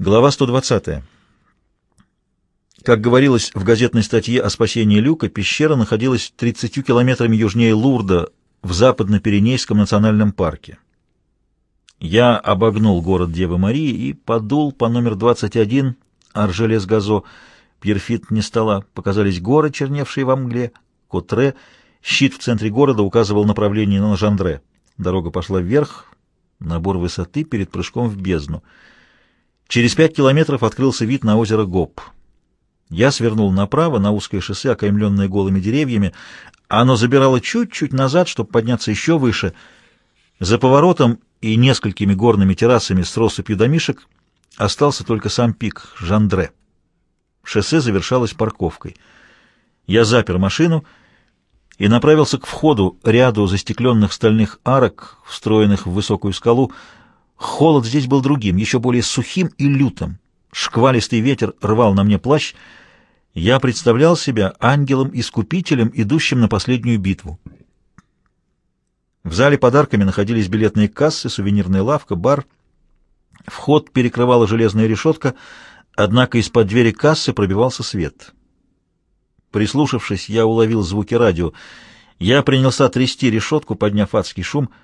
Глава 120. Как говорилось в газетной статье о спасении Люка, пещера находилась 30 километрами южнее Лурда в Западно-Пиренейском национальном парке. Я обогнул город Девы Марии и подул по номер 21 Аржелес-Газо. Пьерфит не стала. Показались горы, черневшие во мгле. Котре. Щит в центре города указывал направление на Жандре. Дорога пошла вверх. Набор высоты перед прыжком в бездну. Через пять километров открылся вид на озеро Гоп. Я свернул направо на узкое шоссе, окаймленное голыми деревьями. Оно забирало чуть-чуть назад, чтобы подняться еще выше. За поворотом и несколькими горными террасами с россыпью домишек остался только сам пик Жандре. Шоссе завершалось парковкой. Я запер машину и направился к входу ряду застекленных стальных арок, встроенных в высокую скалу, Холод здесь был другим, еще более сухим и лютым. Шквалистый ветер рвал на мне плащ. Я представлял себя ангелом-искупителем, идущим на последнюю битву. В зале подарками находились билетные кассы, сувенирная лавка, бар. Вход перекрывала железная решетка, однако из-под двери кассы пробивался свет. Прислушавшись, я уловил звуки радио. Я принялся трясти решетку, подняв адский шум —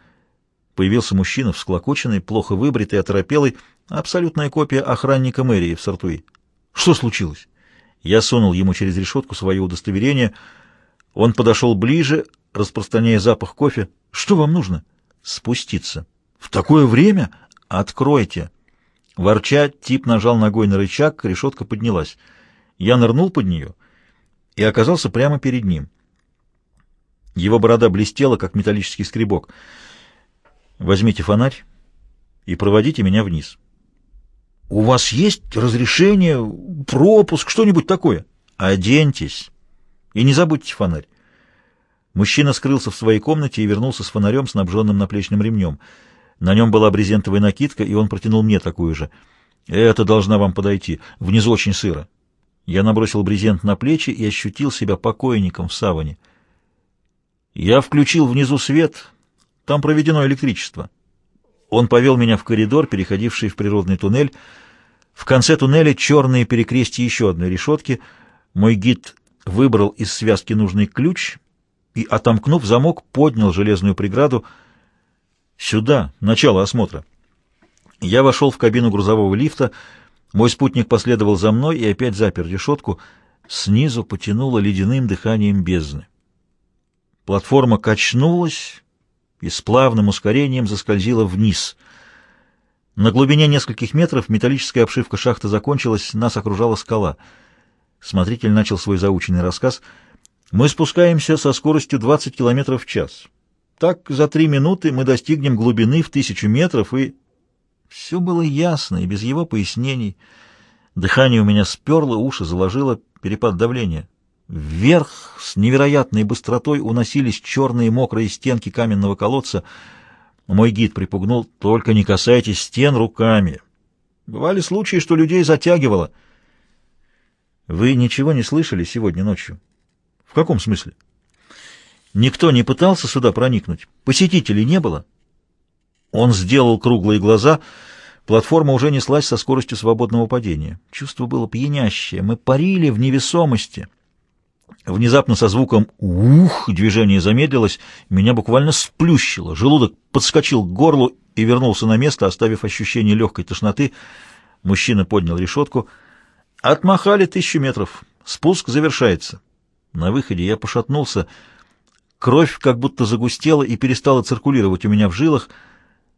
Появился мужчина, всклокоченный, плохо выбритый, оторопелый, абсолютная копия охранника мэрии в Сартуи. Что случилось? Я сунул ему через решетку свое удостоверение. Он подошел ближе, распространяя запах кофе. Что вам нужно? Спуститься. В такое время? Откройте. Ворча, тип нажал ногой на рычаг, решетка поднялась. Я нырнул под нее и оказался прямо перед ним. Его борода блестела, как металлический скребок. Возьмите фонарь и проводите меня вниз. У вас есть разрешение, пропуск, что-нибудь такое? Оденьтесь и не забудьте фонарь. Мужчина скрылся в своей комнате и вернулся с фонарем, снабженным наплечным ремнем. На нем была брезентовая накидка, и он протянул мне такую же. «Это должна вам подойти. Внизу очень сыро». Я набросил брезент на плечи и ощутил себя покойником в саване. Я включил внизу свет, там проведено электричество. Он повел меня в коридор, переходивший в природный туннель. В конце туннеля черные перекрестия еще одной решетки. Мой гид выбрал из связки нужный ключ и, отомкнув замок, поднял железную преграду. Сюда, начало осмотра. Я вошел в кабину грузового лифта. Мой спутник последовал за мной и опять запер решетку. Снизу потянуло ледяным дыханием бездны. Платформа качнулась и с плавным ускорением заскользила вниз. На глубине нескольких метров металлическая обшивка шахты закончилась, нас окружала скала. Смотритель начал свой заученный рассказ. «Мы спускаемся со скоростью 20 км в час. Так за три минуты мы достигнем глубины в тысячу метров, и...» Все было ясно, и без его пояснений. Дыхание у меня сперло, уши заложило, перепад давления. Вверх с невероятной быстротой уносились черные мокрые стенки каменного колодца. Мой гид припугнул, только не касайтесь стен руками. Бывали случаи, что людей затягивало. Вы ничего не слышали сегодня ночью? В каком смысле? Никто не пытался сюда проникнуть? Посетителей не было? Он сделал круглые глаза. Платформа уже неслась со скоростью свободного падения. Чувство было пьянящее. Мы парили в невесомости. Внезапно со звуком «ух» движение замедлилось, меня буквально сплющило, желудок подскочил к горлу и вернулся на место, оставив ощущение легкой тошноты. Мужчина поднял решетку. Отмахали тысячу метров. Спуск завершается. На выходе я пошатнулся. Кровь как будто загустела и перестала циркулировать у меня в жилах.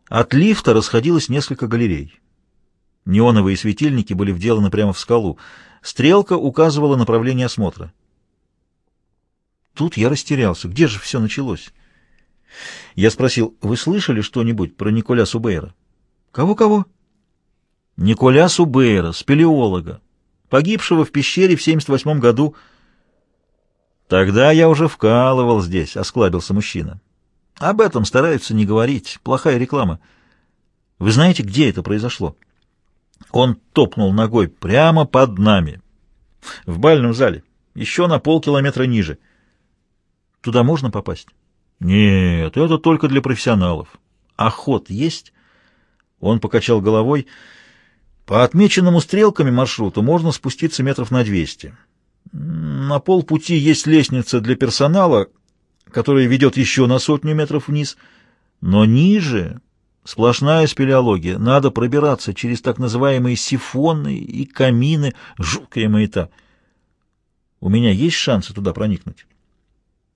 От лифта расходилось несколько галерей. Неоновые светильники были вделаны прямо в скалу. Стрелка указывала направление осмотра. Тут я растерялся. Где же все началось? Я спросил, вы слышали что-нибудь про Николя Субейра? Кого-кого? Николя Субейра, спелеолога, погибшего в пещере в 78 году. Тогда я уже вкалывал здесь, осклабился мужчина. Об этом стараются не говорить. Плохая реклама. Вы знаете, где это произошло? Он топнул ногой прямо под нами. В бальном зале. Еще на полкилометра ниже. Туда можно попасть? Нет, это только для профессионалов. Охот есть? Он покачал головой. По отмеченному стрелками маршруту можно спуститься метров на 200. На полпути есть лестница для персонала, которая ведет еще на сотню метров вниз, но ниже сплошная спелеология. Надо пробираться через так называемые сифоны и камины, жуткая маята. У меня есть шансы туда проникнуть?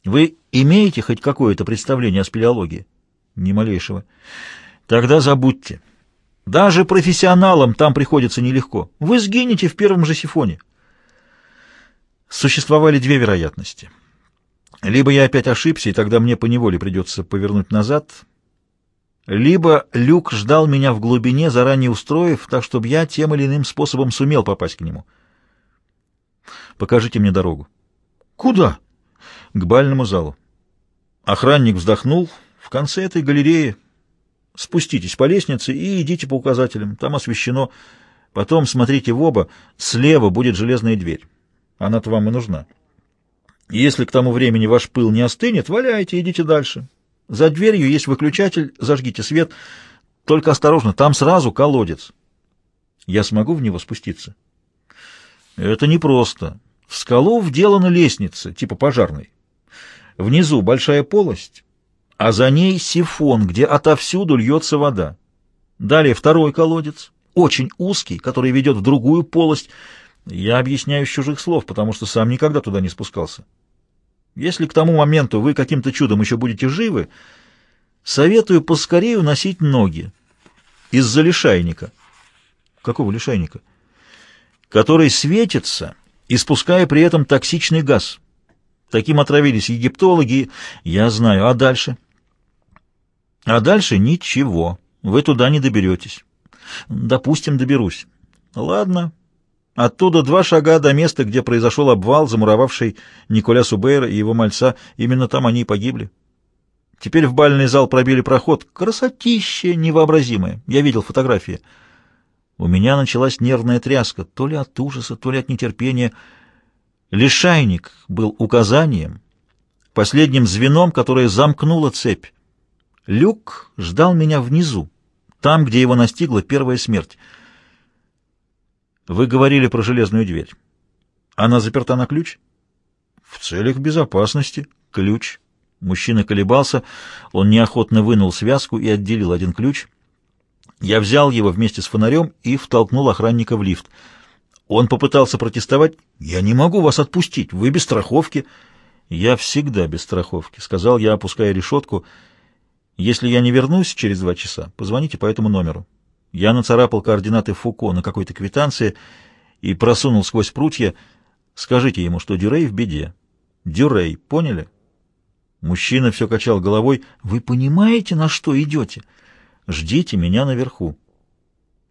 Вы имеете хоть какое-то представление о спелеологии? Ни малейшего. Тогда забудьте. Даже профессионалам там приходится нелегко. Вы сгинете в первом же сифоне. Существовали две вероятности. Либо я опять ошибся, и тогда мне поневоле придется повернуть назад, либо Люк ждал меня в глубине, заранее устроив, так чтобы я тем или иным способом сумел попасть к нему. Покажите мне дорогу. Куда? К бальному залу. Охранник вздохнул. В конце этой галереи спуститесь по лестнице и идите по указателям. Там освещено. Потом смотрите в оба. Слева будет железная дверь. Она-то вам и нужна. Если к тому времени ваш пыл не остынет, валяйте, идите дальше. За дверью есть выключатель, зажгите свет. Только осторожно, там сразу колодец. Я смогу в него спуститься? Это непросто. В скалу вделана лестница, типа пожарной. Внизу большая полость, а за ней сифон, где отовсюду льется вода. Далее второй колодец, очень узкий, который ведет в другую полость. Я объясняю с чужих слов, потому что сам никогда туда не спускался. Если к тому моменту вы каким-то чудом еще будете живы, советую поскорее уносить ноги из-за лишайника. Какого лишайника? Который светится испуская при этом токсичный газ. Таким отравились египтологи. Я знаю. А дальше? А дальше ничего. Вы туда не доберетесь. Допустим, доберусь. Ладно. Оттуда два шага до места, где произошел обвал, замуровавший Николя Субейра и его мальца. Именно там они и погибли. Теперь в бальный зал пробили проход. Красотища невообразимая. Я видел фотографии. У меня началась нервная тряска, то ли от ужаса, то ли от нетерпения. Лишайник был указанием, последним звеном, которое замкнуло цепь. Люк ждал меня внизу, там, где его настигла первая смерть. Вы говорили про железную дверь. Она заперта на ключ? В целях безопасности. Ключ. Мужчина колебался, он неохотно вынул связку и отделил один ключ — я взял его вместе с фонарем и втолкнул охранника в лифт. Он попытался протестовать. «Я не могу вас отпустить, вы без страховки». «Я всегда без страховки», — сказал я, опуская решетку. «Если я не вернусь через два часа, позвоните по этому номеру». Я нацарапал координаты Фуко на какой-то квитанции и просунул сквозь прутья. «Скажите ему, что Дюрей в беде». «Дюрей, поняли?» Мужчина все качал головой. «Вы понимаете, на что идете?» Ждите меня наверху.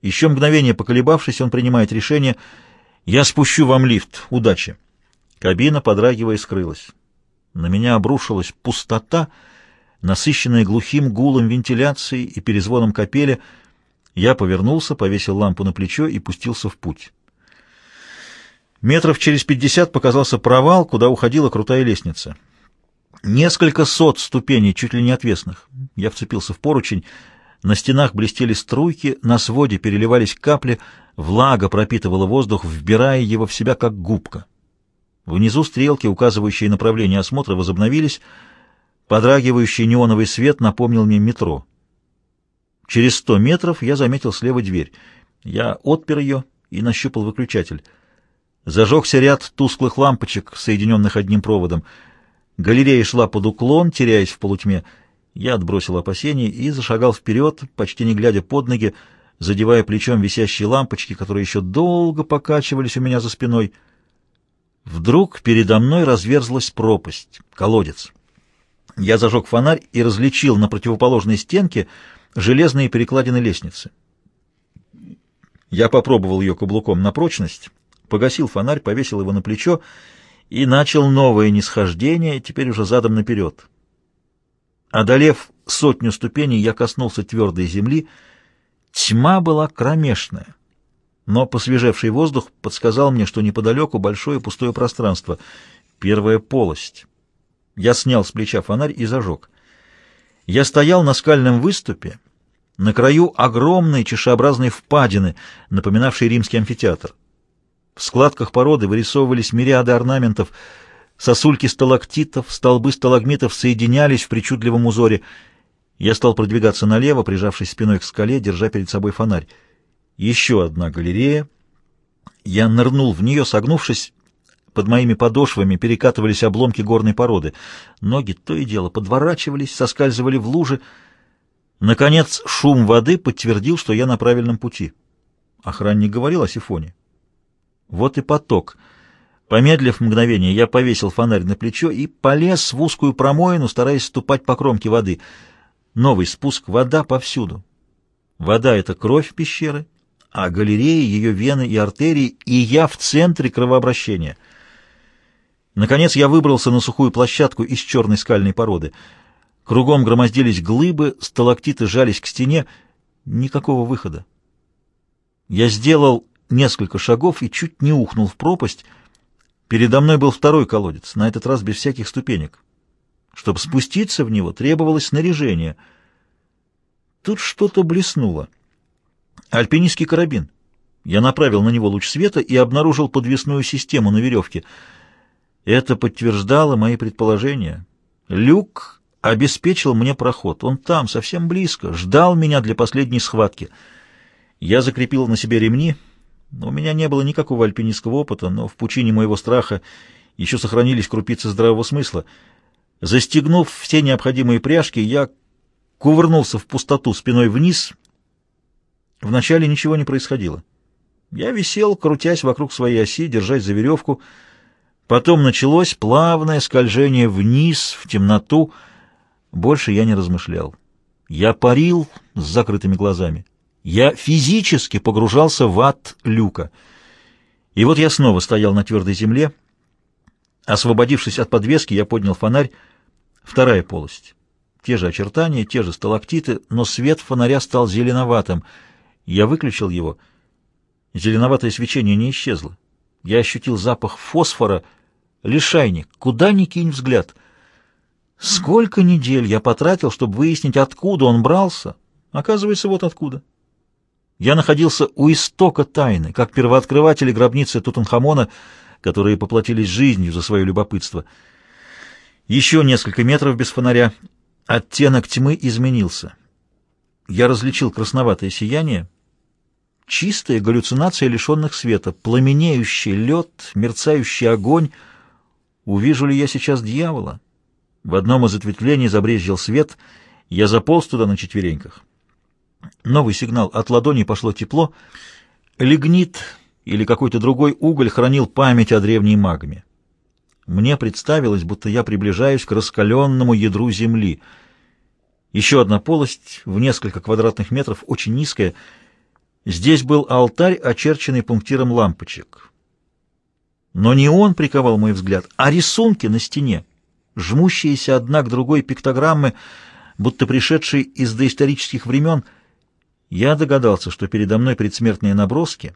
Еще мгновение поколебавшись, он принимает решение. Я спущу вам лифт. Удачи. Кабина, подрагивая, скрылась. На меня обрушилась пустота, насыщенная глухим гулом вентиляции и перезвоном капели. Я повернулся, повесил лампу на плечо и пустился в путь. Метров через пятьдесят показался провал, куда уходила крутая лестница. Несколько сот ступеней, чуть ли не отвесных. Я вцепился в поручень, на стенах блестели струйки, на своде переливались капли, влага пропитывала воздух, вбирая его в себя, как губка. Внизу стрелки, указывающие направление осмотра, возобновились. Подрагивающий неоновый свет напомнил мне метро. Через сто метров я заметил слева дверь. Я отпер ее и нащупал выключатель. Зажегся ряд тусклых лампочек, соединенных одним проводом. Галерея шла под уклон, теряясь в полутьме. Я отбросил опасения и зашагал вперед, почти не глядя под ноги, задевая плечом висящие лампочки, которые еще долго покачивались у меня за спиной. Вдруг передо мной разверзлась пропасть, колодец. Я зажег фонарь и различил на противоположной стенке железные перекладины лестницы. Я попробовал ее каблуком на прочность, погасил фонарь, повесил его на плечо и начал новое нисхождение, теперь уже задом наперед. Одолев сотню ступеней, я коснулся твердой земли. Тьма была кромешная, но посвежевший воздух подсказал мне, что неподалеку большое пустое пространство, первая полость. Я снял с плеча фонарь и зажег. Я стоял на скальном выступе, На краю огромные чашеобразные впадины, напоминавшие римский амфитеатр. В складках породы вырисовывались мириады орнаментов, сосульки сталактитов, столбы сталагмитов соединялись в причудливом узоре. Я стал продвигаться налево, прижавшись спиной к скале, держа перед собой фонарь. Еще одна галерея. Я нырнул в нее, согнувшись. Под моими подошвами перекатывались обломки горной породы. Ноги то и дело подворачивались, соскальзывали в лужи. Наконец шум воды подтвердил, что я на правильном пути. Охранник говорил о сифоне. Вот и поток. Помедлив мгновение, я повесил фонарь на плечо и полез в узкую промоину, стараясь ступать по кромке воды. Новый спуск, вода повсюду. Вода — это кровь пещеры, а галерея — ее вены и артерии, и я в центре кровообращения. Наконец я выбрался на сухую площадку из черной скальной породы. Кругом громоздились глыбы, сталактиты жались к стене. Никакого выхода. Я сделал несколько шагов и чуть не ухнул в пропасть. Передо мной был второй колодец, на этот раз без всяких ступенек. Чтобы спуститься в него, требовалось снаряжение. Тут что-то блеснуло. Альпинистский карабин. Я направил на него луч света и обнаружил подвесную систему на веревке. Это подтверждало мои предположения. Люк обеспечил мне проход. Он там, совсем близко, ждал меня для последней схватки. Я закрепил на себе ремни — у меня не было никакого альпинистского опыта, но в пучине моего страха еще сохранились крупицы здравого смысла. Застегнув все необходимые пряжки, я кувырнулся в пустоту спиной вниз. Вначале ничего не происходило. Я висел, крутясь вокруг своей оси, держась за веревку. Потом началось плавное скольжение вниз, в темноту. Больше я не размышлял. Я парил с закрытыми глазами. Я физически погружался в ад люка. И вот я снова стоял на твердой земле. Освободившись от подвески, я поднял фонарь. Вторая полость. Те же очертания, те же сталактиты, но свет фонаря стал зеленоватым. Я выключил его. Зеленоватое свечение не исчезло. Я ощутил запах фосфора. Лишайник. Куда ни кинь взгляд. Сколько недель я потратил, чтобы выяснить, откуда он брался. Оказывается, вот откуда. Я находился у истока тайны, как первооткрыватели гробницы Тутанхамона, которые поплатились жизнью за свое любопытство. Еще несколько метров без фонаря. Оттенок тьмы изменился. Я различил красноватое сияние, чистая галлюцинация лишенных света, пламенеющий лед, мерцающий огонь. Увижу ли я сейчас дьявола? В одном из ответвлений забрезжил свет, я заполз туда на четвереньках. Новый сигнал. От ладони пошло тепло. Лигнит или какой-то другой уголь хранил память о древней магме. Мне представилось, будто я приближаюсь к раскаленному ядру Земли. Еще одна полость в несколько квадратных метров, очень низкая. Здесь был алтарь, очерченный пунктиром лампочек. Но не он приковал мой взгляд, а рисунки на стене, жмущиеся одна к другой пиктограммы, будто пришедшие из доисторических времен — я догадался, что передо мной предсмертные наброски,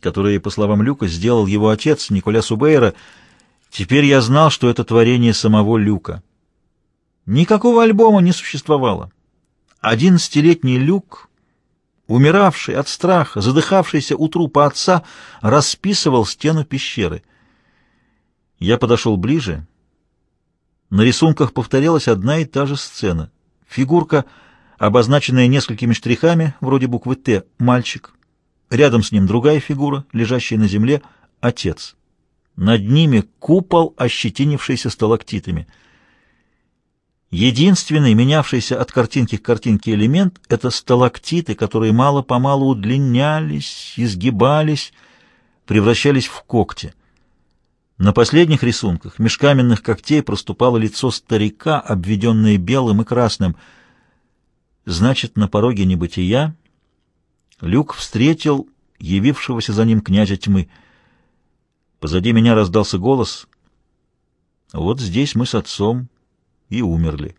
которые, по словам Люка, сделал его отец Николя Субейра. Теперь я знал, что это творение самого Люка. Никакого альбома не существовало. Одиннадцатилетний Люк, умиравший от страха, задыхавшийся у трупа отца, расписывал стену пещеры. Я подошел ближе. На рисунках повторялась одна и та же сцена. Фигурка — обозначенная несколькими штрихами, вроде буквы «Т», мальчик. Рядом с ним другая фигура, лежащая на земле, отец. Над ними купол, ощетинившийся сталактитами. Единственный, менявшийся от картинки к картинке элемент — это сталактиты, которые мало-помалу удлинялись, изгибались, превращались в когти. На последних рисунках меж каменных когтей проступало лицо старика, обведенное белым и красным — Значит, на пороге небытия Люк встретил явившегося за ним князя тьмы. Позади меня раздался голос. Вот здесь мы с отцом и умерли.